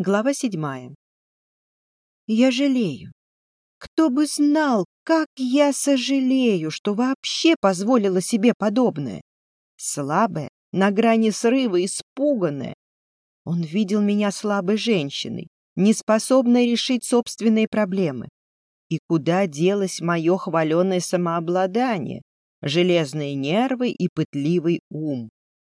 Глава седьмая. Я жалею. Кто бы знал, как я сожалею, что вообще позволила себе подобное. Слабая, на грани срыва, испуганная. Он видел меня слабой женщиной, неспособной решить собственные проблемы. И куда делось мое хваленое самообладание, железные нервы и пытливый ум?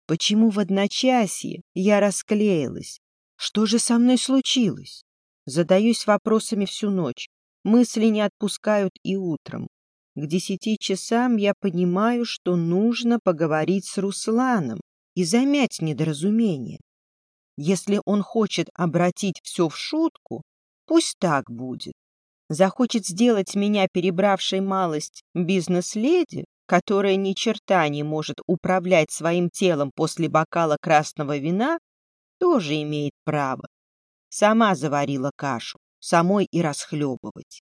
Почему в одночасье я расклеилась? Что же со мной случилось? Задаюсь вопросами всю ночь. Мысли не отпускают и утром. К десяти часам я понимаю, что нужно поговорить с Русланом и замять недоразумение. Если он хочет обратить все в шутку, пусть так будет. Захочет сделать меня, перебравшей малость, бизнес-леди, которая ни черта не может управлять своим телом после бокала красного вина, тоже имеет право. Сама заварила кашу, самой и расхлебывать.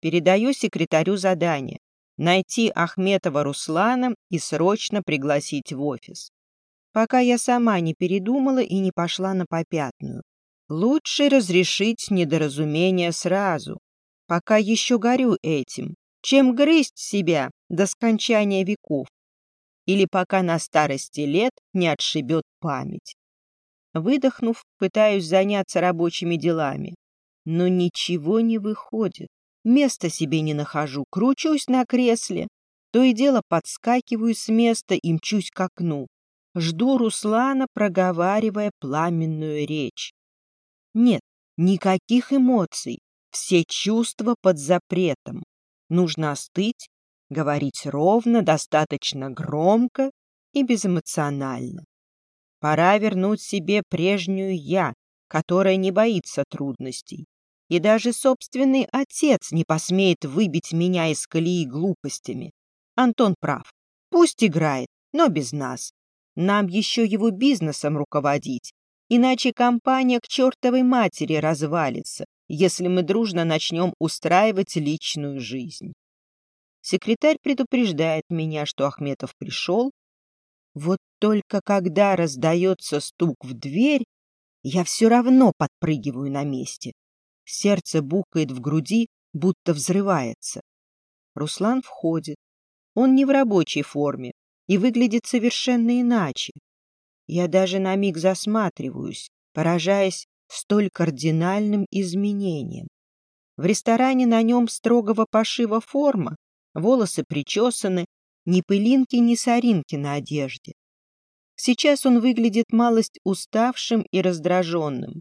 Передаю секретарю задание — найти Ахметова Руслана и срочно пригласить в офис. Пока я сама не передумала и не пошла на попятную. Лучше разрешить недоразумение сразу, пока еще горю этим, чем грызть себя до скончания веков или пока на старости лет не отшибет память. Выдохнув, пытаюсь заняться рабочими делами. Но ничего не выходит. Места себе не нахожу, кручусь на кресле. То и дело подскакиваю с места и мчусь к окну. Жду Руслана, проговаривая пламенную речь. Нет, никаких эмоций. Все чувства под запретом. Нужно остыть, говорить ровно, достаточно громко и безэмоционально. Пора вернуть себе прежнюю «я», которая не боится трудностей. И даже собственный отец не посмеет выбить меня из колеи глупостями. Антон прав. Пусть играет, но без нас. Нам еще его бизнесом руководить. Иначе компания к чертовой матери развалится, если мы дружно начнем устраивать личную жизнь. Секретарь предупреждает меня, что Ахметов пришел, вот только когда раздается стук в дверь, я все равно подпрыгиваю на месте. Сердце бухает в груди, будто взрывается. Руслан входит. Он не в рабочей форме и выглядит совершенно иначе. Я даже на миг засматриваюсь, поражаясь столь кардинальным изменением. В ресторане на нем строгого пошива форма, волосы причесаны, ни пылинки, ни соринки на одежде. Сейчас он выглядит малость уставшим и раздраженным.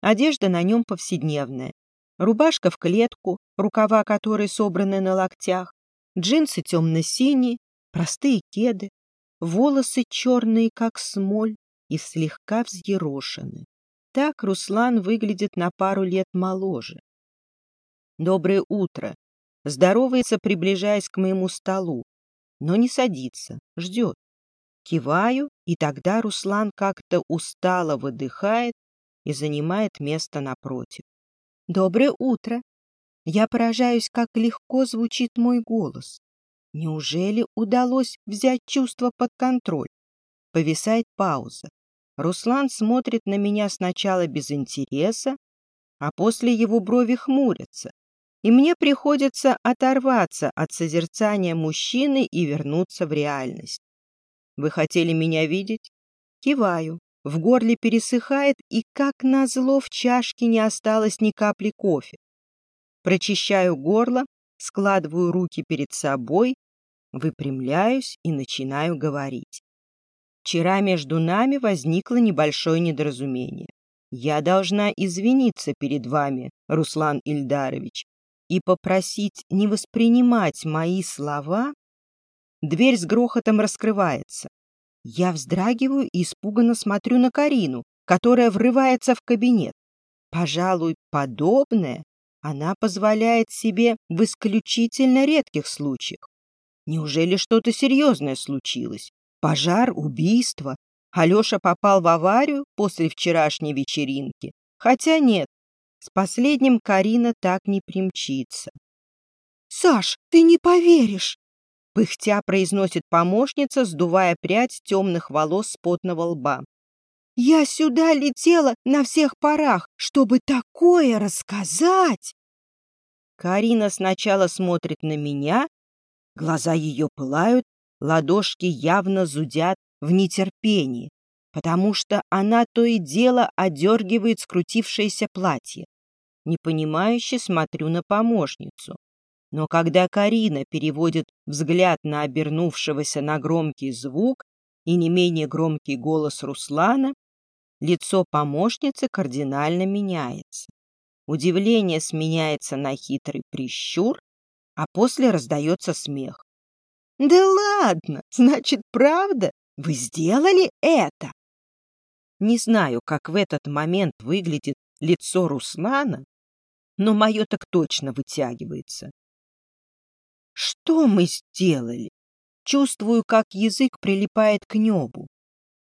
Одежда на нем повседневная. Рубашка в клетку, рукава которой собраны на локтях, джинсы темно-синие, простые кеды, волосы черные, как смоль, и слегка взъерошены. Так Руслан выглядит на пару лет моложе. «Доброе утро!» Здоровается, приближаясь к моему столу но не садится, ждет. Киваю, и тогда Руслан как-то устало выдыхает и занимает место напротив. «Доброе утро!» Я поражаюсь, как легко звучит мой голос. Неужели удалось взять чувство под контроль? Повисает пауза. Руслан смотрит на меня сначала без интереса, а после его брови хмурятся и мне приходится оторваться от созерцания мужчины и вернуться в реальность. Вы хотели меня видеть? Киваю. В горле пересыхает, и, как назло, в чашке не осталось ни капли кофе. Прочищаю горло, складываю руки перед собой, выпрямляюсь и начинаю говорить. Вчера между нами возникло небольшое недоразумение. Я должна извиниться перед вами, Руслан Ильдарович, и попросить не воспринимать мои слова, дверь с грохотом раскрывается. Я вздрагиваю и испуганно смотрю на Карину, которая врывается в кабинет. Пожалуй, подобное она позволяет себе в исключительно редких случаях. Неужели что-то серьезное случилось? Пожар, убийство? Алеша попал в аварию после вчерашней вечеринки? Хотя нет, с последним Карина так не примчится. «Саш, ты не поверишь!» Пыхтя произносит помощница, сдувая прядь темных волос с потного лба. Я сюда летела на всех парах, чтобы такое рассказать. Карина сначала смотрит на меня, глаза ее пылают, ладошки явно зудят в нетерпении, потому что она то и дело одергивает скрутившееся платье. Непонимающе смотрю на помощницу. Но когда Карина переводит взгляд на обернувшегося на громкий звук и не менее громкий голос Руслана, лицо помощницы кардинально меняется. Удивление сменяется на хитрый прищур, а после раздается смех. «Да ладно! Значит, правда? Вы сделали это?» Не знаю, как в этот момент выглядит лицо Руслана, но мое так точно вытягивается. Что мы сделали? Чувствую, как язык прилипает к небу.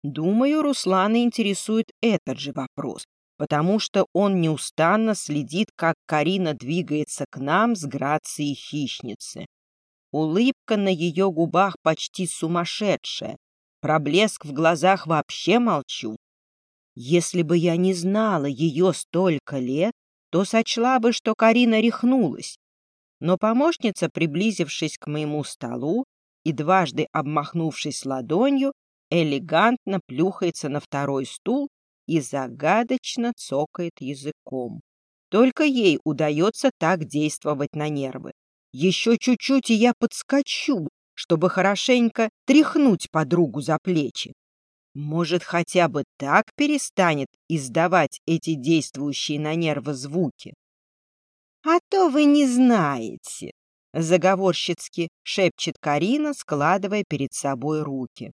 Думаю, Руслана интересует этот же вопрос, потому что он неустанно следит, как Карина двигается к нам с грацией хищницы. Улыбка на ее губах почти сумасшедшая. Проблеск в глазах вообще молчу. Если бы я не знала ее столько лет, то сочла бы, что Карина рехнулась. Но помощница, приблизившись к моему столу и дважды обмахнувшись ладонью, элегантно плюхается на второй стул и загадочно цокает языком. Только ей удается так действовать на нервы. Еще чуть-чуть, и я подскочу, чтобы хорошенько тряхнуть подругу за плечи. Может, хотя бы так перестанет издавать эти действующие на нервы звуки? «А то вы не знаете», — заговорщицки шепчет Карина, складывая перед собой руки.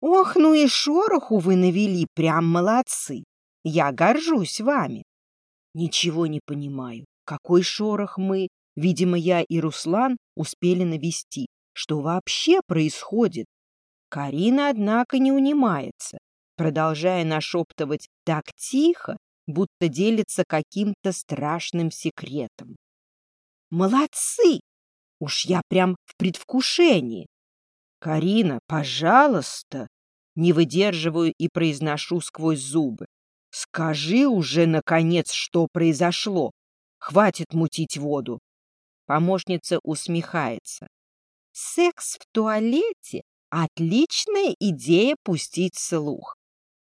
«Ох, ну и шороху вы навели, прям молодцы! Я горжусь вами!» «Ничего не понимаю. Какой шорох мы, видимо, я и Руслан успели навести? Что вообще происходит?» Карина, однако, не унимается, продолжая нашептывать так тихо, будто делится каким-то страшным секретом. «Молодцы! Уж я прям в предвкушении! Карина, пожалуйста!» Не выдерживаю и произношу сквозь зубы. «Скажи уже, наконец, что произошло! Хватит мутить воду!» Помощница усмехается. «Секс в туалете — отличная идея пустить слух.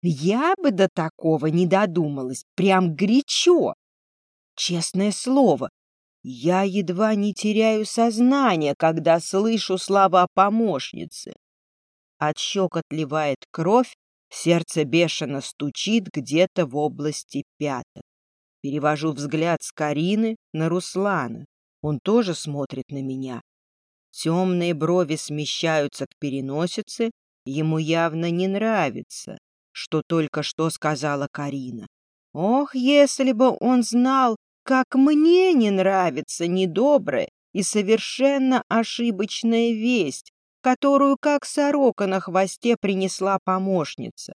Я бы до такого не додумалась, прям горячо. Честное слово, я едва не теряю сознание, когда слышу слова помощницы. От щек отливает кровь, сердце бешено стучит где-то в области пяток. Перевожу взгляд с Карины на Руслана. Он тоже смотрит на меня. Темные брови смещаются к переносице, ему явно не нравится, что только что сказала Карина. Ох, если бы он знал, как мне не нравится недобрая и совершенно ошибочная весть, которую как сорока на хвосте принесла помощница.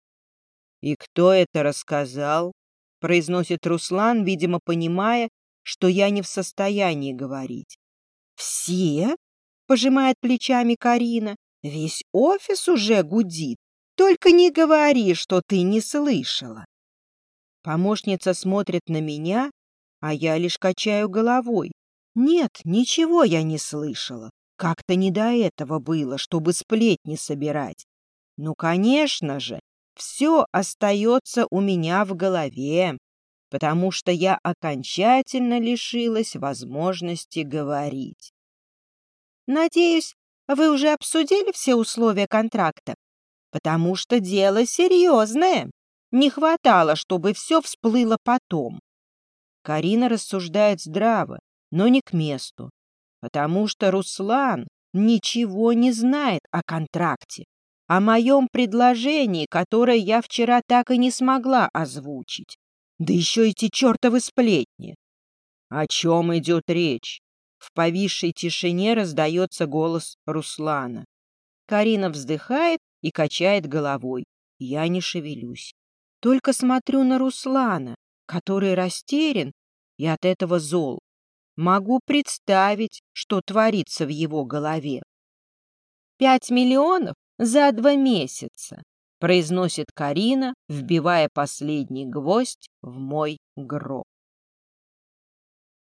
«И кто это рассказал?» — произносит Руслан, видимо, понимая, что я не в состоянии говорить. «Все?» — пожимает плечами Карина. «Весь офис уже гудит. Только не говори, что ты не слышала. Помощница смотрит на меня, а я лишь качаю головой. Нет, ничего я не слышала. Как-то не до этого было, чтобы сплетни собирать. Ну, конечно же, все остается у меня в голове, потому что я окончательно лишилась возможности говорить. Надеюсь, вы уже обсудили все условия контракта? потому что дело серьезное. Не хватало, чтобы все всплыло потом. Карина рассуждает здраво, но не к месту, потому что Руслан ничего не знает о контракте, о моем предложении, которое я вчера так и не смогла озвучить. Да еще эти чертовы сплетни. О чем идет речь? В повисшей тишине раздается голос Руслана. Карина вздыхает и качает головой. Я не шевелюсь. Только смотрю на Руслана, который растерян и от этого зол. Могу представить, что творится в его голове. Пять миллионов за два месяца. произносит Карина, вбивая последний гвоздь в мой гроб.